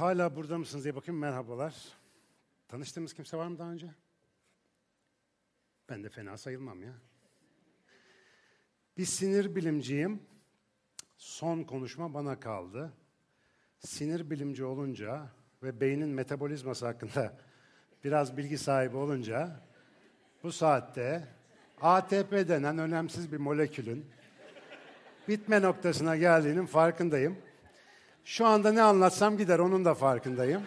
Hala burada mısınız diye bakayım. Merhabalar. Tanıştığımız kimse var mı daha önce? Ben de fena sayılmam ya. Bir sinir bilimciyim. Son konuşma bana kaldı. Sinir bilimci olunca ve beynin metabolizması hakkında biraz bilgi sahibi olunca bu saatte ATP denen önemsiz bir molekülün bitme noktasına geldiğinin farkındayım. Şu anda ne anlatsam gider onun da farkındayım.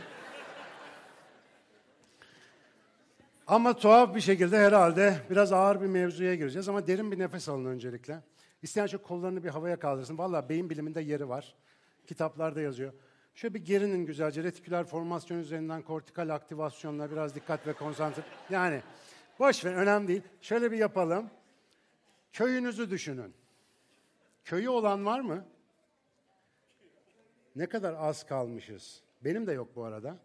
Ama tuhaf bir şekilde herhalde biraz ağır bir mevzuya gireceğiz ama derin bir nefes alın öncelikle. İsteyen şu kollarını bir havaya kaldırsın. Valla beyin biliminde yeri var. Kitaplarda yazıyor. Şöyle bir gerinin güzelce retiküler formasyon üzerinden kortikal aktivasyonla biraz dikkat ve konsantre. Yani boş ver önemli değil. Şöyle bir yapalım. Köyünüzü düşünün. Köyü olan var mı? Ne kadar az kalmışız. Benim de yok bu arada.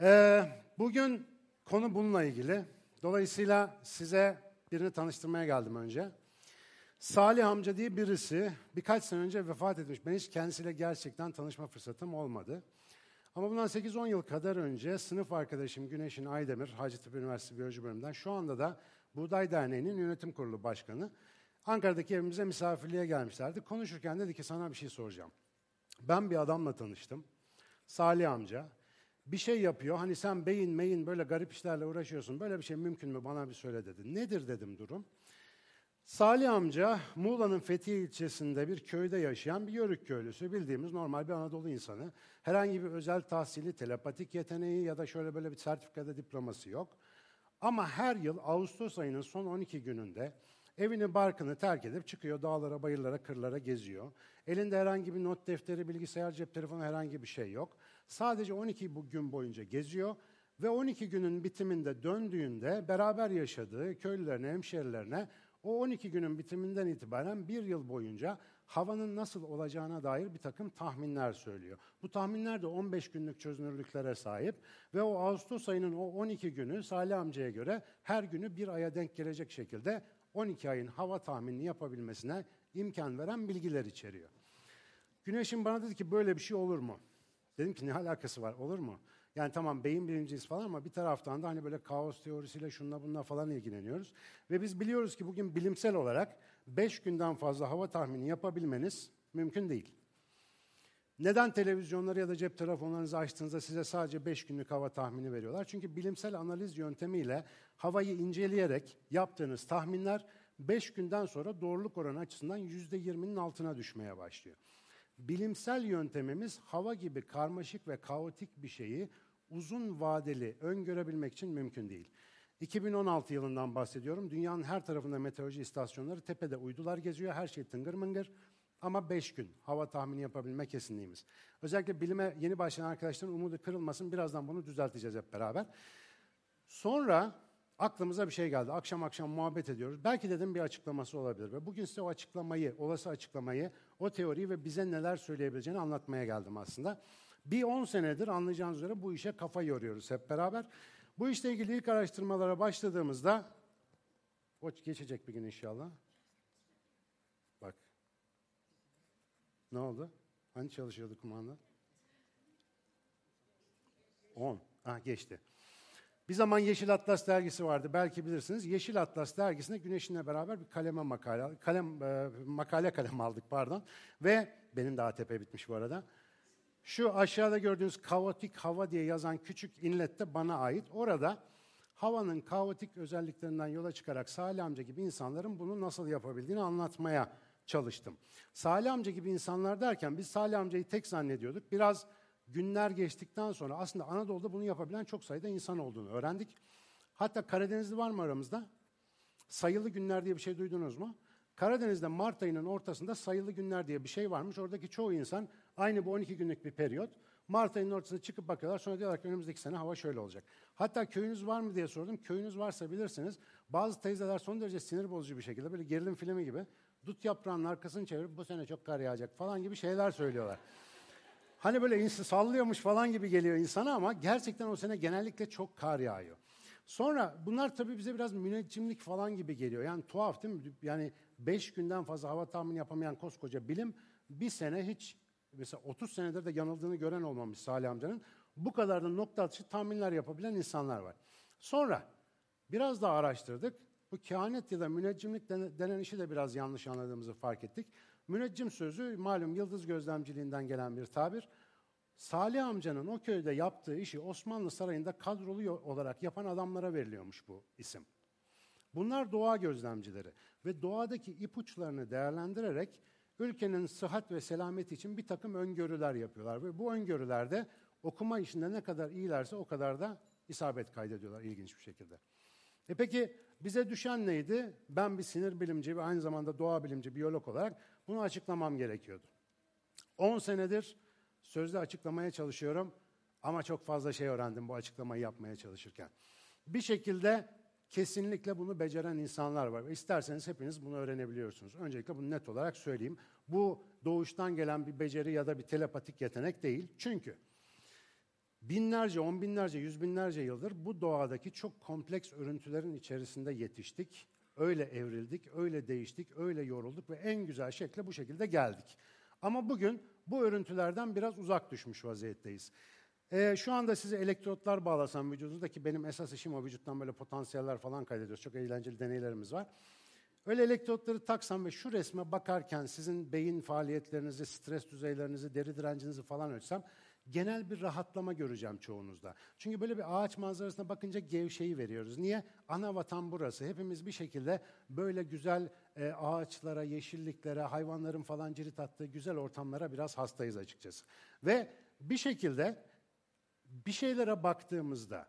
Ee, bugün konu bununla ilgili. Dolayısıyla size birini tanıştırmaya geldim önce. Salih amca diye birisi birkaç sene önce vefat etmiş. Ben hiç kendisiyle gerçekten tanışma fırsatım olmadı. Ama bundan 8-10 yıl kadar önce sınıf arkadaşım Güneşin Aydemir, Hacettepe Üniversitesi Biyoloji Bölümünden şu anda da Buğday Derneği'nin yönetim kurulu başkanı. Ankara'daki evimize misafirliğe gelmişlerdi. Konuşurken dedi ki sana bir şey soracağım. Ben bir adamla tanıştım. Salih amca. Bir şey yapıyor. Hani sen beyin meyin böyle garip işlerle uğraşıyorsun. Böyle bir şey mümkün mü? Bana bir söyle dedi. Nedir dedim durum. Salih amca Muğla'nın Fethiye ilçesinde bir köyde yaşayan bir yörük köylüsü. Bildiğimiz normal bir Anadolu insanı. Herhangi bir özel tahsili, telepatik yeteneği ya da şöyle böyle bir sertifikada diploması yok. Ama her yıl Ağustos ayının son 12 gününde Evini barkını terk edip çıkıyor dağlara, bayırlara, kırlara geziyor. Elinde herhangi bir not defteri, bilgisayar, cep telefonu herhangi bir şey yok. Sadece 12 gün boyunca geziyor ve 12 günün bitiminde döndüğünde beraber yaşadığı köylülerine, hemşerilerine o 12 günün bitiminden itibaren bir yıl boyunca havanın nasıl olacağına dair bir takım tahminler söylüyor. Bu tahminler de 15 günlük çözünürlüklere sahip ve o Ağustos ayının o 12 günü Salih amcaya göre her günü bir aya denk gelecek şekilde 12 ayın hava tahminini yapabilmesine imkan veren bilgiler içeriyor. Güneş'in bana dedi ki böyle bir şey olur mu? Dedim ki ne alakası var olur mu? Yani tamam beyin bilimciyiz falan ama bir taraftan da hani böyle kaos teorisiyle şunla bununla falan ilgileniyoruz. Ve biz biliyoruz ki bugün bilimsel olarak 5 günden fazla hava tahmini yapabilmeniz mümkün değil. Neden televizyonları ya da cep telefonlarınızı açtığınızda size sadece 5 günlük hava tahmini veriyorlar? Çünkü bilimsel analiz yöntemiyle havayı inceleyerek yaptığınız tahminler 5 günden sonra doğruluk oranı açısından %20'nin altına düşmeye başlıyor. Bilimsel yöntemimiz hava gibi karmaşık ve kaotik bir şeyi uzun vadeli öngörebilmek için mümkün değil. 2016 yılından bahsediyorum. Dünyanın her tarafında meteoroloji istasyonları tepede uydular geziyor. Her şey tıngır mıngır. Ama beş gün hava tahmini yapabilme kesinliğimiz. Özellikle bilime yeni başlayan arkadaşların umudu kırılmasın. Birazdan bunu düzelteceğiz hep beraber. Sonra aklımıza bir şey geldi. Akşam akşam muhabbet ediyoruz. Belki dedim bir açıklaması olabilir. Ve bugün size o açıklamayı, olası açıklamayı, o teoriyi ve bize neler söyleyebileceğini anlatmaya geldim aslında. Bir 10 senedir anlayacağınız üzere bu işe kafa yoruyoruz hep beraber. Bu işle ilgili ilk araştırmalara başladığımızda, o geçecek bir gün inşallah. Ne oldu? Hani çalışıyordu kumanda? 10. Ah geçti. Bir zaman Yeşil Atlas dergisi vardı. Belki bilirsiniz. Yeşil Atlas dergisinde Güneş'inle beraber bir kaleme makale, kalem, e, makale kalem aldık pardon. Ve benim de ATP bitmiş bu arada. Şu aşağıda gördüğünüz kaotik hava diye yazan küçük inlet de bana ait. Orada havanın kaotik özelliklerinden yola çıkarak Salih amca gibi insanların bunu nasıl yapabildiğini anlatmaya çalıştım. Salih amca gibi insanlar derken biz Salih amcayı tek zannediyorduk. Biraz günler geçtikten sonra aslında Anadolu'da bunu yapabilen çok sayıda insan olduğunu öğrendik. Hatta Karadenizli var mı aramızda? Sayılı günler diye bir şey duydunuz mu? Karadeniz'de Mart ayının ortasında sayılı günler diye bir şey varmış. Oradaki çoğu insan aynı bu 12 günlük bir periyot. Mart ayının ortasında çıkıp bakıyorlar. Sonra diyorlar ki önümüzdeki sene hava şöyle olacak. Hatta köyünüz var mı diye sordum. Köyünüz varsa bilirsiniz. Bazı teyzeler son derece sinir bozucu bir şekilde böyle gerilim filmi gibi dut yaprağının arkasını çevirip bu sene çok kar yağacak falan gibi şeyler söylüyorlar. Hani böyle insan sallıyormuş falan gibi geliyor insana ama gerçekten o sene genellikle çok kar yağıyor. Sonra bunlar tabii bize biraz müneccimlik falan gibi geliyor. Yani tuhaf değil mi? Yani beş günden fazla hava tahmini yapamayan koskoca bilim bir sene hiç mesela 30 senedir de yanıldığını gören olmamış Salih amcanın. Bu kadar da nokta atışı tahminler yapabilen insanlar var. Sonra biraz daha araştırdık. Bu kehanet ya da müneccimlik denen işi de biraz yanlış anladığımızı fark ettik. Müneccim sözü malum yıldız gözlemciliğinden gelen bir tabir. Salih amcanın o köyde yaptığı işi Osmanlı Sarayı'nda kadrolu olarak yapan adamlara veriliyormuş bu isim. Bunlar doğa gözlemcileri ve doğadaki ipuçlarını değerlendirerek ülkenin sıhhat ve selameti için bir takım öngörüler yapıyorlar. Ve bu öngörülerde okuma işinde ne kadar iyilerse o kadar da isabet kaydediyorlar ilginç bir şekilde. E peki bize düşen neydi? Ben bir sinir bilimci ve aynı zamanda doğa bilimci, biyolog olarak bunu açıklamam gerekiyordu. 10 senedir sözde açıklamaya çalışıyorum ama çok fazla şey öğrendim bu açıklamayı yapmaya çalışırken. Bir şekilde kesinlikle bunu beceren insanlar var. İsterseniz hepiniz bunu öğrenebiliyorsunuz. Öncelikle bunu net olarak söyleyeyim. Bu doğuştan gelen bir beceri ya da bir telepatik yetenek değil. Çünkü binlerce, on binlerce, yüz binlerce yıldır bu doğadaki çok kompleks örüntülerin içerisinde yetiştik. Öyle evrildik, öyle değiştik, öyle yorulduk ve en güzel şekle bu şekilde geldik. Ama bugün bu örüntülerden biraz uzak düşmüş vaziyetteyiz. Ee, şu anda size elektrotlar bağlasam vücudunuzdaki benim esas işim o vücuttan böyle potansiyeller falan kaydediyoruz. Çok eğlenceli deneylerimiz var. Öyle elektrotları taksam ve şu resme bakarken sizin beyin faaliyetlerinizi, stres düzeylerinizi, deri direncinizi falan ölçsem genel bir rahatlama göreceğim çoğunuzda. Çünkü böyle bir ağaç manzarasına bakınca gevşeyi veriyoruz. Niye? Ana vatan burası. Hepimiz bir şekilde böyle güzel e, ağaçlara, yeşilliklere, hayvanların falan cirit attığı güzel ortamlara biraz hastayız açıkçası. Ve bir şekilde bir şeylere baktığımızda,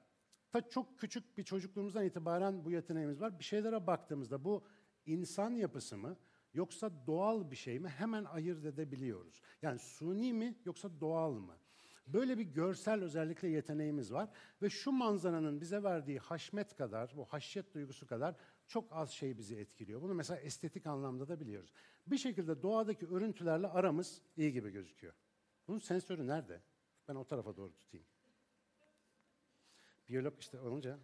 ta çok küçük bir çocukluğumuzdan itibaren bu yeteneğimiz var. Bir şeylere baktığımızda bu insan yapısı mı yoksa doğal bir şey mi hemen ayırt edebiliyoruz. Yani suni mi yoksa doğal mı? Böyle bir görsel özellikle yeteneğimiz var ve şu manzaranın bize verdiği haşmet kadar, bu haşyet duygusu kadar çok az şey bizi etkiliyor. Bunu mesela estetik anlamda da biliyoruz. Bir şekilde doğadaki örüntülerle aramız iyi gibi gözüküyor. Bunun sensörü nerede? Ben o tarafa doğru tutayım. Biyolog işte olunca.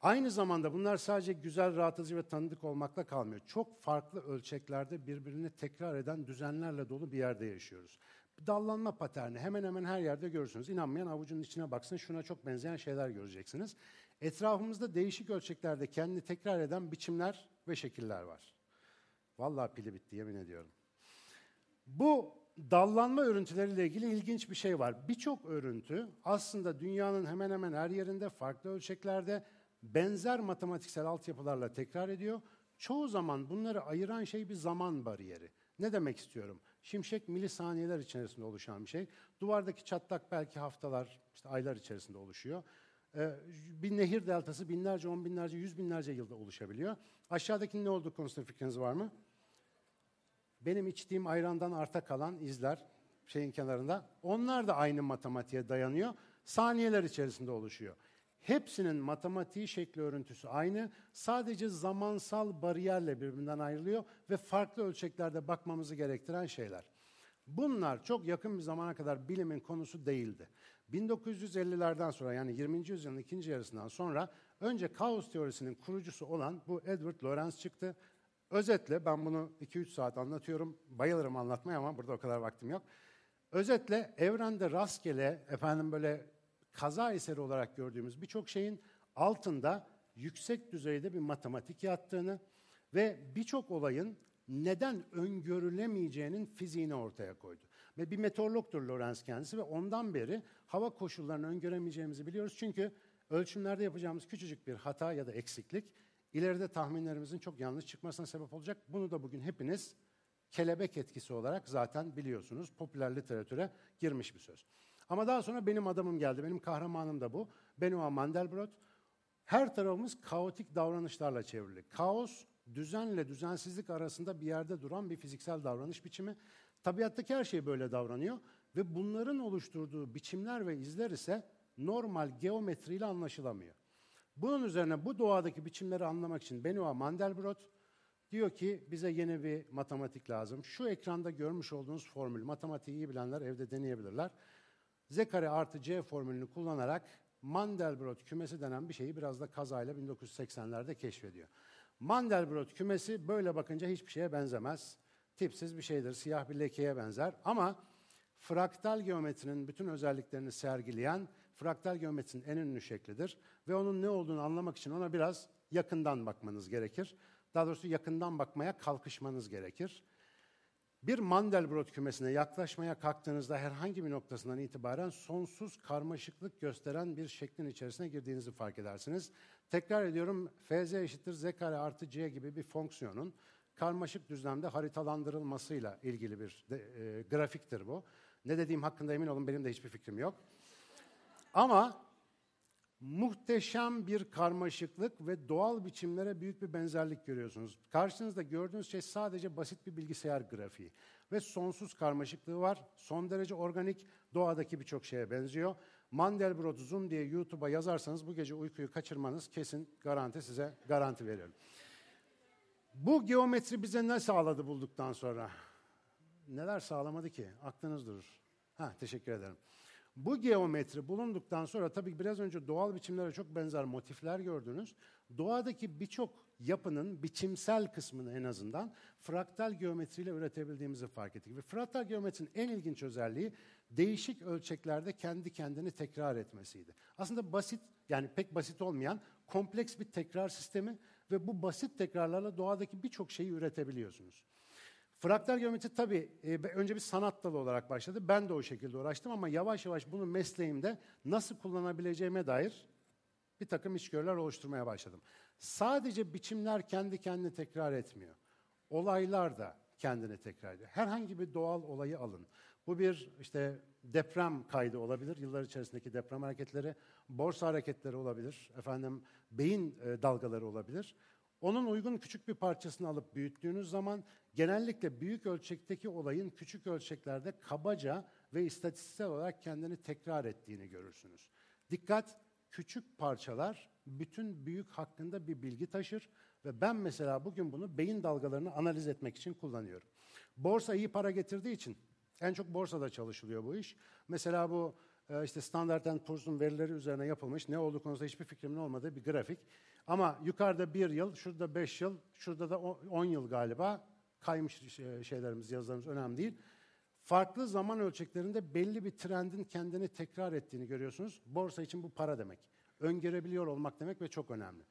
Aynı zamanda bunlar sadece güzel, rahatlatıcı ve tanıdık olmakla kalmıyor. Çok farklı ölçeklerde birbirini tekrar eden düzenlerle dolu bir yerde yaşıyoruz. Dallanma paterni hemen hemen her yerde görürsünüz. İnanmayan avucunun içine baksın şuna çok benzeyen şeyler göreceksiniz. Etrafımızda değişik ölçeklerde kendini tekrar eden biçimler ve şekiller var. Vallahi pili bitti yemin ediyorum. Bu dallanma örüntüleriyle ilgili ilginç bir şey var. Birçok örüntü aslında dünyanın hemen hemen her yerinde farklı ölçeklerde benzer matematiksel altyapılarla tekrar ediyor. Çoğu zaman bunları ayıran şey bir zaman bariyeri. Ne demek istiyorum? Şimşek milisaniyeler içerisinde oluşan bir şey. Duvardaki çatlak belki haftalar, işte aylar içerisinde oluşuyor. Ee, bir nehir deltası binlerce, on binlerce, yüz binlerce yılda oluşabiliyor. Aşağıdakinin ne olduğu konusunda fikriniz var mı? Benim içtiğim ayrandan arta kalan izler şeyin kenarında. Onlar da aynı matematiğe dayanıyor. Saniyeler içerisinde oluşuyor. Hepsinin matematiği şekli örüntüsü aynı. Sadece zamansal bariyerle birbirinden ayrılıyor ve farklı ölçeklerde bakmamızı gerektiren şeyler. Bunlar çok yakın bir zamana kadar bilimin konusu değildi. 1950'lerden sonra yani 20. yüzyılın ikinci yarısından sonra önce kaos teorisinin kurucusu olan bu Edward Lorenz çıktı. Özetle ben bunu 2-3 saat anlatıyorum. Bayılırım anlatmaya ama burada o kadar vaktim yok. Özetle evrende rastgele efendim böyle kaza eseri olarak gördüğümüz birçok şeyin altında yüksek düzeyde bir matematik yattığını ve birçok olayın neden öngörülemeyeceğinin fiziğini ortaya koydu. Ve bir meteorologtur Lorenz kendisi ve ondan beri hava koşullarını öngöremeyeceğimizi biliyoruz. Çünkü ölçümlerde yapacağımız küçücük bir hata ya da eksiklik ileride tahminlerimizin çok yanlış çıkmasına sebep olacak. Bunu da bugün hepiniz kelebek etkisi olarak zaten biliyorsunuz. Popüler literatüre girmiş bir söz. Ama daha sonra benim adamım geldi. Benim kahramanım da bu. Benoit Mandelbrot. Her tarafımız kaotik davranışlarla çevrili. Kaos, düzenle düzensizlik arasında bir yerde duran bir fiziksel davranış biçimi. Tabiattaki her şey böyle davranıyor ve bunların oluşturduğu biçimler ve izler ise normal geometriyle anlaşılamıyor. Bunun üzerine bu doğadaki biçimleri anlamak için Benoit Mandelbrot diyor ki bize yeni bir matematik lazım. Şu ekranda görmüş olduğunuz formül, matematiği iyi bilenler evde deneyebilirler. Z kare artı C formülünü kullanarak Mandelbrot kümesi denen bir şeyi biraz da kazayla 1980'lerde keşfediyor. Mandelbrot kümesi böyle bakınca hiçbir şeye benzemez. tipsiz bir şeydir. Siyah bir lekeye benzer. Ama fraktal geometrinin bütün özelliklerini sergileyen fraktal geometrinin en ünlü şeklidir. Ve onun ne olduğunu anlamak için ona biraz yakından bakmanız gerekir. Daha doğrusu yakından bakmaya kalkışmanız gerekir. Bir Mandelbrot kümesine yaklaşmaya kalktığınızda herhangi bir noktasından itibaren sonsuz karmaşıklık gösteren bir şeklin içerisine girdiğinizi fark edersiniz. Tekrar ediyorum, fz eşittir z kare artı c gibi bir fonksiyonun karmaşık düzlemde haritalandırılmasıyla ilgili bir de, e, grafiktir bu. Ne dediğim hakkında emin olun benim de hiçbir fikrim yok. Ama muhteşem bir karmaşıklık ve doğal biçimlere büyük bir benzerlik görüyorsunuz. Karşınızda gördüğünüz şey sadece basit bir bilgisayar grafiği ve sonsuz karmaşıklığı var. Son derece organik, doğadaki birçok şeye benziyor. Mandelbrot Zoom diye YouTube'a yazarsanız bu gece uykuyu kaçırmanız kesin garanti size garanti veriyorum. Bu geometri bize ne sağladı bulduktan sonra? Neler sağlamadı ki? Aklınız durur. Ha, teşekkür ederim. Bu geometri bulunduktan sonra tabii biraz önce doğal biçimlere çok benzer motifler gördünüz. Doğadaki birçok yapının biçimsel kısmını en azından fraktal geometriyle üretebildiğimizi fark ettik. Ve fraktal geometrinin en ilginç özelliği değişik ölçeklerde kendi kendini tekrar etmesiydi. Aslında basit yani pek basit olmayan kompleks bir tekrar sistemi ve bu basit tekrarlarla doğadaki birçok şeyi üretebiliyorsunuz. Fraktal geometri tabii e, önce bir sanat dalı olarak başladı. Ben de o şekilde uğraştım ama yavaş yavaş bunu mesleğimde nasıl kullanabileceğime dair bir takım içgörüler oluşturmaya başladım. Sadece biçimler kendi kendini tekrar etmiyor. Olaylar da kendini tekrar ediyor. Herhangi bir doğal olayı alın. Bu bir işte deprem kaydı olabilir, yıllar içerisindeki deprem hareketleri, borsa hareketleri olabilir, efendim beyin e, dalgaları olabilir. Onun uygun küçük bir parçasını alıp büyüttüğünüz zaman genellikle büyük ölçekteki olayın küçük ölçeklerde kabaca ve istatistiksel olarak kendini tekrar ettiğini görürsünüz. Dikkat, küçük parçalar bütün büyük hakkında bir bilgi taşır ve ben mesela bugün bunu beyin dalgalarını analiz etmek için kullanıyorum. Borsa iyi para getirdiği için en çok borsada çalışılıyor bu iş. Mesela bu e, işte Standard Poor's'un verileri üzerine yapılmış ne olduğu konusunda hiçbir fikrimin olmadığı bir grafik. Ama yukarıda bir yıl, şurada beş yıl, şurada da on yıl galiba kaymış şeylerimiz, yazılarımız önemli değil. Farklı zaman ölçeklerinde belli bir trendin kendini tekrar ettiğini görüyorsunuz. Borsa için bu para demek. Öngörebiliyor olmak demek ve çok önemli.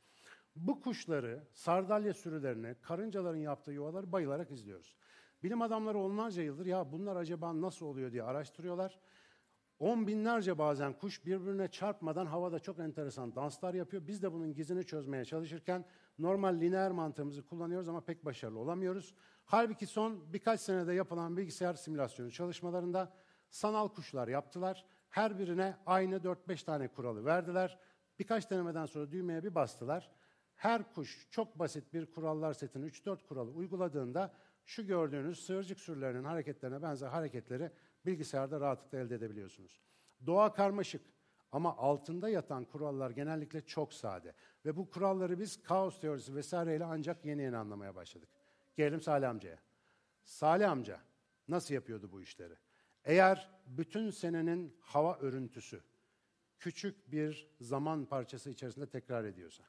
Bu kuşları, sardalya sürülerini, karıncaların yaptığı yuvaları bayılarak izliyoruz. Bilim adamları onlarca yıldır ya bunlar acaba nasıl oluyor diye araştırıyorlar. On binlerce bazen kuş birbirine çarpmadan havada çok enteresan danslar yapıyor. Biz de bunun gizini çözmeye çalışırken normal lineer mantığımızı kullanıyoruz ama pek başarılı olamıyoruz. Halbuki son birkaç senede yapılan bilgisayar simülasyonu çalışmalarında sanal kuşlar yaptılar. Her birine aynı 4-5 tane kuralı verdiler. Birkaç denemeden sonra düğmeye bir bastılar. Her kuş çok basit bir kurallar setini 3-4 kuralı uyguladığında şu gördüğünüz sığırcık sürülerinin hareketlerine benzer hareketleri bilgisayarda rahatlıkla elde edebiliyorsunuz. Doğa karmaşık ama altında yatan kurallar genellikle çok sade. Ve bu kuralları biz kaos teorisi vesaireyle ancak yeni yeni anlamaya başladık. Gelelim Salih amcaya. Salih amca nasıl yapıyordu bu işleri? Eğer bütün senenin hava örüntüsü küçük bir zaman parçası içerisinde tekrar ediyorsa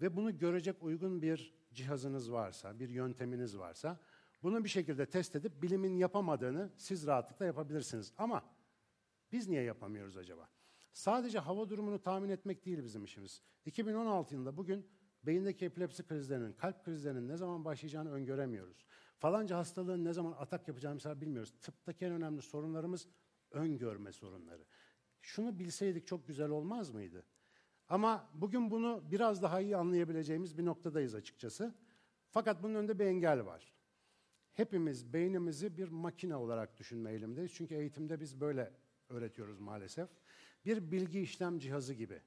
ve bunu görecek uygun bir cihazınız varsa, bir yönteminiz varsa bunu bir şekilde test edip bilimin yapamadığını siz rahatlıkla yapabilirsiniz. Ama biz niye yapamıyoruz acaba? Sadece hava durumunu tahmin etmek değil bizim işimiz. 2016 yılında bugün beyindeki epilepsi krizlerinin, kalp krizlerinin ne zaman başlayacağını öngöremiyoruz. Falanca hastalığın ne zaman atak yapacağını mesela bilmiyoruz. Tıptaki en önemli sorunlarımız öngörme sorunları. Şunu bilseydik çok güzel olmaz mıydı? Ama bugün bunu biraz daha iyi anlayabileceğimiz bir noktadayız açıkçası. Fakat bunun önünde bir engel var. Hepimiz beynimizi bir makine olarak düşünme eğilimindeyiz. Çünkü eğitimde biz böyle öğretiyoruz maalesef. Bir bilgi işlem cihazı gibi.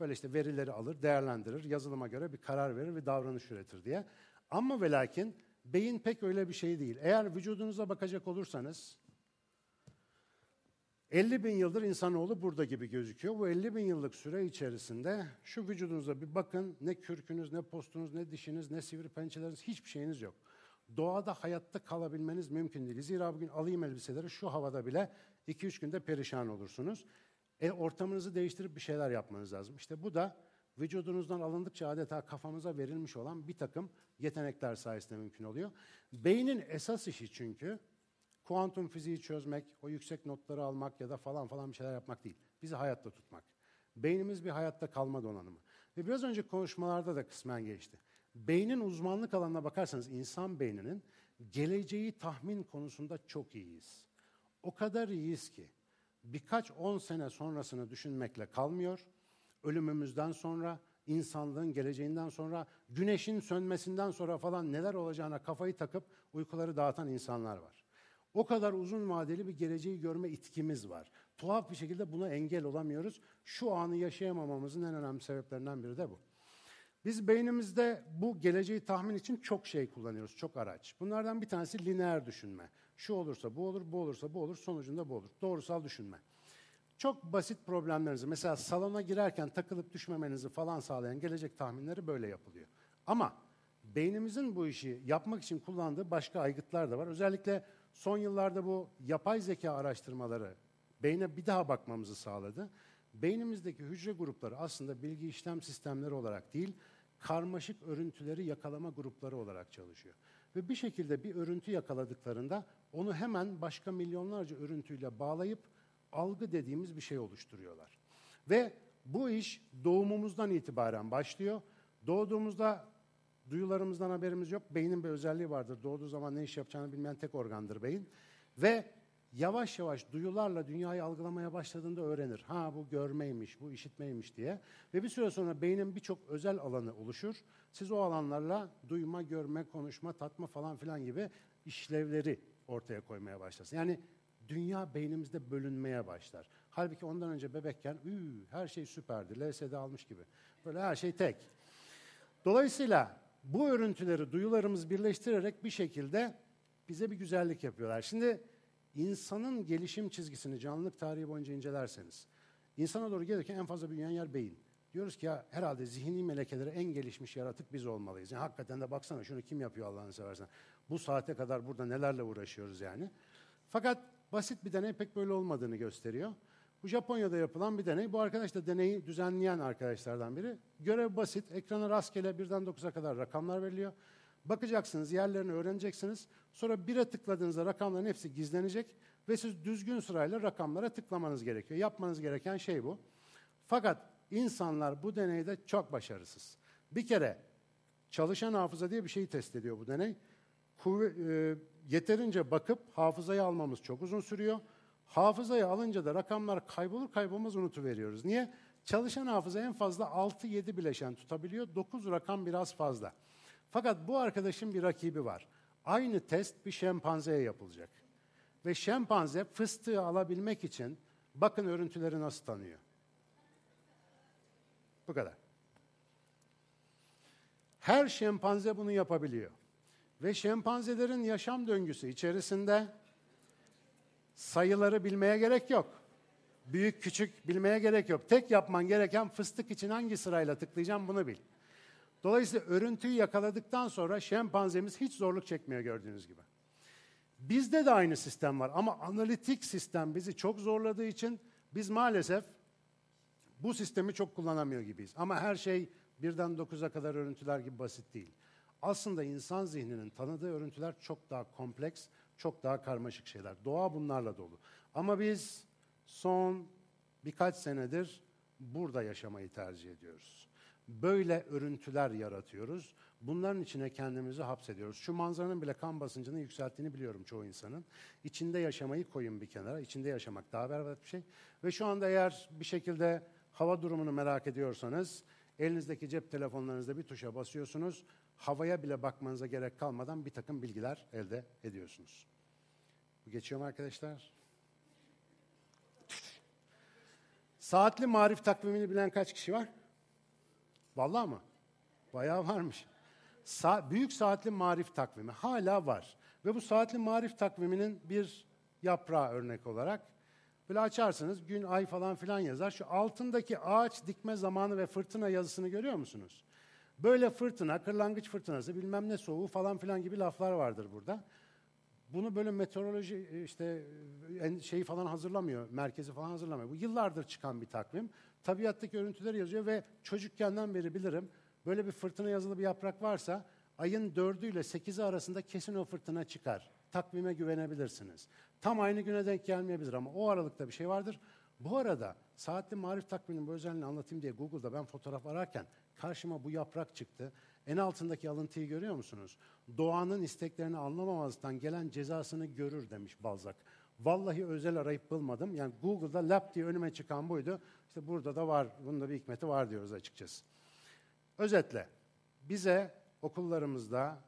Böyle işte verileri alır, değerlendirir, yazılıma göre bir karar verir ve davranış üretir diye. Ama ve lakin beyin pek öyle bir şey değil. Eğer vücudunuza bakacak olursanız 50 bin yıldır insanoğlu burada gibi gözüküyor. Bu 50 bin yıllık süre içerisinde şu vücudunuza bir bakın. Ne kürkünüz, ne postunuz, ne dişiniz, ne sivri pençeleriniz hiçbir şeyiniz yok. Doğada hayatta kalabilmeniz mümkün değil. Zira bugün alayım elbiseleri şu havada bile 2-3 günde perişan olursunuz. E, ortamınızı değiştirip bir şeyler yapmanız lazım. İşte bu da vücudunuzdan alındıkça adeta kafamıza verilmiş olan bir takım yetenekler sayesinde mümkün oluyor. Beynin esas işi çünkü kuantum fiziği çözmek, o yüksek notları almak ya da falan falan bir şeyler yapmak değil. Bizi hayatta tutmak. Beynimiz bir hayatta kalma donanımı. Ve biraz önce konuşmalarda da kısmen geçti. Beynin uzmanlık alanına bakarsanız insan beyninin geleceği tahmin konusunda çok iyiyiz. O kadar iyiyiz ki birkaç on sene sonrasını düşünmekle kalmıyor. Ölümümüzden sonra, insanlığın geleceğinden sonra, güneşin sönmesinden sonra falan neler olacağına kafayı takıp uykuları dağıtan insanlar var. O kadar uzun vadeli bir geleceği görme itkimiz var. Tuhaf bir şekilde buna engel olamıyoruz. Şu anı yaşayamamamızın en önemli sebeplerinden biri de bu. Biz beynimizde bu geleceği tahmin için çok şey kullanıyoruz, çok araç. Bunlardan bir tanesi lineer düşünme. Şu olursa bu olur, bu olursa bu olur, sonucunda bu olur. Doğrusal düşünme. Çok basit problemlerinizi, mesela salona girerken takılıp düşmemenizi falan sağlayan gelecek tahminleri böyle yapılıyor. Ama beynimizin bu işi yapmak için kullandığı başka aygıtlar da var. Özellikle son yıllarda bu yapay zeka araştırmaları beyne bir daha bakmamızı sağladı. Beynimizdeki hücre grupları aslında bilgi işlem sistemleri olarak değil, karmaşık örüntüleri yakalama grupları olarak çalışıyor. Ve bir şekilde bir örüntü yakaladıklarında onu hemen başka milyonlarca örüntüyle bağlayıp algı dediğimiz bir şey oluşturuyorlar. Ve bu iş doğumumuzdan itibaren başlıyor. Doğduğumuzda duyularımızdan haberimiz yok. Beynin bir özelliği vardır. Doğduğu zaman ne iş yapacağını bilmeyen tek organdır beyin. Ve yavaş yavaş duyularla dünyayı algılamaya başladığında öğrenir. Ha bu görmeymiş, bu işitmeymiş diye. Ve bir süre sonra beynin birçok özel alanı oluşur. Siz o alanlarla duyma, görme, konuşma, tatma falan filan gibi işlevleri ortaya koymaya başlasın. Yani dünya beynimizde bölünmeye başlar. Halbuki ondan önce bebekken her şey süperdi, LSD almış gibi. Böyle her şey tek. Dolayısıyla bu örüntüleri duyularımız birleştirerek bir şekilde bize bir güzellik yapıyorlar. Şimdi insanın gelişim çizgisini canlılık tarihi boyunca incelerseniz, insana doğru gelirken en fazla büyüyen yer beyin. Diyoruz ki ya herhalde zihni melekeleri en gelişmiş yaratık biz olmalıyız. Yani hakikaten de baksana şunu kim yapıyor Allah'ını seversen. Bu saate kadar burada nelerle uğraşıyoruz yani. Fakat basit bir deney pek böyle olmadığını gösteriyor. Bu Japonya'da yapılan bir deney. Bu arkadaş da deneyi düzenleyen arkadaşlardan biri. Görev basit. Ekrana rastgele birden 9'a kadar rakamlar veriliyor. Bakacaksınız, yerlerini öğreneceksiniz. Sonra 1'e tıkladığınızda rakamların hepsi gizlenecek ve siz düzgün sırayla rakamlara tıklamanız gerekiyor. Yapmanız gereken şey bu. Fakat insanlar bu deneyde çok başarısız. Bir kere çalışan hafıza diye bir şeyi test ediyor bu deney. Kuvve, e, yeterince bakıp hafızayı almamız çok uzun sürüyor. Hafızayı alınca da rakamlar kaybolur kaybolmaz unutuveriyoruz. Niye? Çalışan hafıza en fazla 6-7 bileşen tutabiliyor. 9 rakam biraz fazla. Fakat bu arkadaşın bir rakibi var. Aynı test bir şempanzeye yapılacak. Ve şempanze fıstığı alabilmek için bakın örüntüleri nasıl tanıyor. Bu kadar. Her şempanze bunu yapabiliyor. Ve şempanzelerin yaşam döngüsü içerisinde sayıları bilmeye gerek yok. Büyük küçük bilmeye gerek yok. Tek yapman gereken fıstık için hangi sırayla tıklayacağım bunu bil. Dolayısıyla örüntüyü yakaladıktan sonra şempanzemiz hiç zorluk çekmiyor gördüğünüz gibi. Bizde de aynı sistem var ama analitik sistem bizi çok zorladığı için biz maalesef bu sistemi çok kullanamıyor gibiyiz. Ama her şey birden dokuza kadar örüntüler gibi basit değil. Aslında insan zihninin tanıdığı örüntüler çok daha kompleks, çok daha karmaşık şeyler. Doğa bunlarla dolu. Ama biz son birkaç senedir burada yaşamayı tercih ediyoruz. Böyle örüntüler yaratıyoruz. Bunların içine kendimizi hapsediyoruz. Şu manzaranın bile kan basıncını yükselttiğini biliyorum çoğu insanın. İçinde yaşamayı koyun bir kenara. İçinde yaşamak daha berbat bir şey. Ve şu anda eğer bir şekilde hava durumunu merak ediyorsanız elinizdeki cep telefonlarınızda bir tuşa basıyorsunuz. Havaya bile bakmanıza gerek kalmadan bir takım bilgiler elde ediyorsunuz. Bu geçiyor mu arkadaşlar? Saatli marif takvimini bilen kaç kişi var? Vallahi mı? Bayağı varmış. Sa büyük saatli marif takvimi hala var. Ve bu saatli marif takviminin bir yaprağı örnek olarak böyle açarsınız gün, ay falan filan yazar. Şu altındaki ağaç dikme zamanı ve fırtına yazısını görüyor musunuz? Böyle fırtına, kırlangıç fırtınası, bilmem ne soğuğu falan filan gibi laflar vardır burada. Bunu böyle meteoroloji işte şeyi falan hazırlamıyor, merkezi falan hazırlamıyor. Bu yıllardır çıkan bir takvim. Tabiattaki görüntüleri yazıyor ve çocukkenden beri bilirim. Böyle bir fırtına yazılı bir yaprak varsa ayın 4'ü ile 8'i arasında kesin o fırtına çıkar. Takvime güvenebilirsiniz. Tam aynı güne denk gelmeyebilir ama o aralıkta bir şey vardır. Bu arada saatli marif takviminin bu özelliğini anlatayım diye Google'da ben fotoğraf ararken karşıma bu yaprak çıktı. En altındaki alıntıyı görüyor musunuz? Doğanın isteklerini anlamamazlıktan gelen cezasını görür demiş Balzac. Vallahi özel arayıp bulmadım. Yani Google'da lap diye önüme çıkan buydu. İşte burada da var, bunda bir hikmeti var diyoruz açıkçası. Özetle, bize okullarımızda,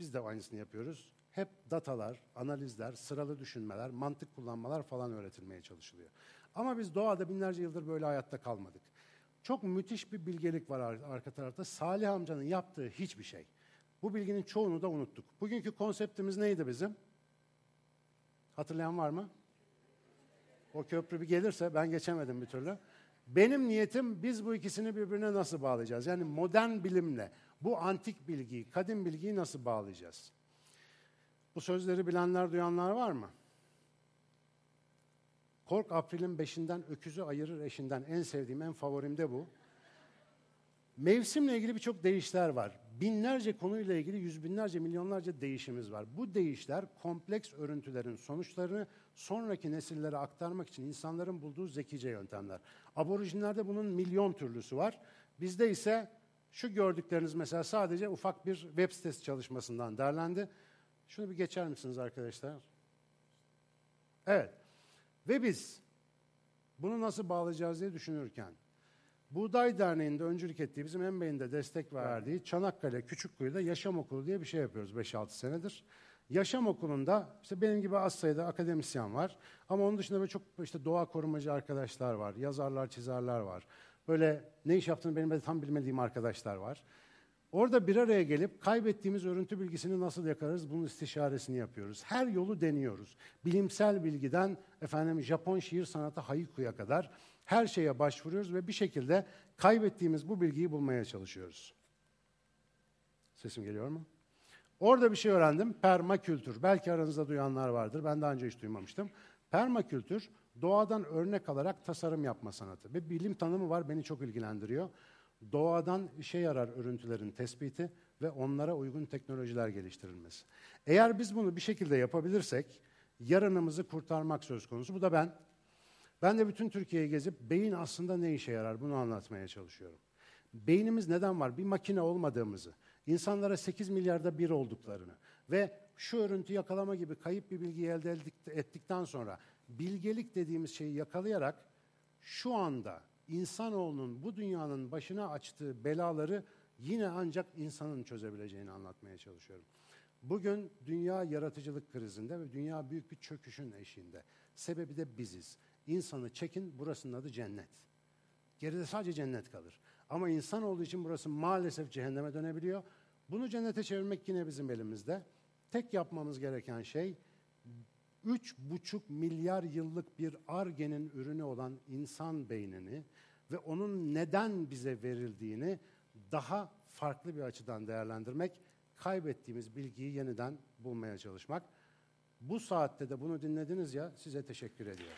biz de aynısını yapıyoruz. Hep datalar, analizler, sıralı düşünmeler, mantık kullanmalar falan öğretilmeye çalışılıyor. Ama biz doğada binlerce yıldır böyle hayatta kalmadık. Çok müthiş bir bilgelik var arka tarafta. Salih amcanın yaptığı hiçbir şey. Bu bilginin çoğunu da unuttuk. Bugünkü konseptimiz neydi bizim? Hatırlayan var mı? O köprü bir gelirse ben geçemedim bir türlü. Benim niyetim biz bu ikisini birbirine nasıl bağlayacağız? Yani modern bilimle bu antik bilgiyi, kadim bilgiyi nasıl bağlayacağız? Bu sözleri bilenler, duyanlar var mı? Kork April'in beşinden öküzü ayırır eşinden. En sevdiğim, en favorim de bu. Mevsimle ilgili birçok değişler var. Binlerce konuyla ilgili yüz binlerce, milyonlarca değişimiz var. Bu değişler kompleks örüntülerin sonuçlarını sonraki nesillere aktarmak için insanların bulduğu zekice yöntemler. Aborjinlerde bunun milyon türlüsü var. Bizde ise şu gördükleriniz mesela sadece ufak bir web sitesi çalışmasından derlendi. Şunu bir geçer misiniz arkadaşlar? Evet. Ve biz bunu nasıl bağlayacağız diye düşünürken Buğday Derneği'nde öncülük ettiği, bizim Embey'inde destek verdiği Çanakkale Küçükkuyu'da Yaşam Okulu diye bir şey yapıyoruz 5-6 senedir. Yaşam Okulu'nda işte benim gibi az sayıda akademisyen var. Ama onun dışında böyle çok işte doğa korumacı arkadaşlar var, yazarlar, çizerler var. Böyle ne iş yaptığını benim de tam bilmediğim arkadaşlar var. Orada bir araya gelip kaybettiğimiz örüntü bilgisini nasıl yakarız bunun istişaresini yapıyoruz. Her yolu deniyoruz. Bilimsel bilgiden efendim Japon şiir sanatı haikuya kadar her şeye başvuruyoruz ve bir şekilde kaybettiğimiz bu bilgiyi bulmaya çalışıyoruz. Sesim geliyor mu? Orada bir şey öğrendim. Permakültür. Belki aranızda duyanlar vardır. Ben daha önce hiç duymamıştım. Permakültür doğadan örnek alarak tasarım yapma sanatı. Ve bilim tanımı var beni çok ilgilendiriyor. Doğadan işe yarar örüntülerin tespiti ve onlara uygun teknolojiler geliştirilmesi. Eğer biz bunu bir şekilde yapabilirsek yarınımızı kurtarmak söz konusu. Bu da ben. Ben de bütün Türkiye'yi gezip beyin aslında ne işe yarar bunu anlatmaya çalışıyorum. Beynimiz neden var? Bir makine olmadığımızı, insanlara 8 milyarda bir olduklarını ve şu örüntü yakalama gibi kayıp bir bilgiyi elde ettikten sonra bilgelik dediğimiz şeyi yakalayarak şu anda insanoğlunun bu dünyanın başına açtığı belaları yine ancak insanın çözebileceğini anlatmaya çalışıyorum. Bugün dünya yaratıcılık krizinde ve dünya büyük bir çöküşün eşiğinde. Sebebi de biziz. İnsanı çekin, burasının adı cennet. Geride sadece cennet kalır. Ama insan olduğu için burası maalesef cehenneme dönebiliyor. Bunu cennete çevirmek yine bizim elimizde. Tek yapmamız gereken şey üç buçuk milyar yıllık bir argenin ürünü olan insan beynini ve onun neden bize verildiğini daha farklı bir açıdan değerlendirmek, kaybettiğimiz bilgiyi yeniden bulmaya çalışmak. Bu saatte de bunu dinlediniz ya, size teşekkür ediyorum.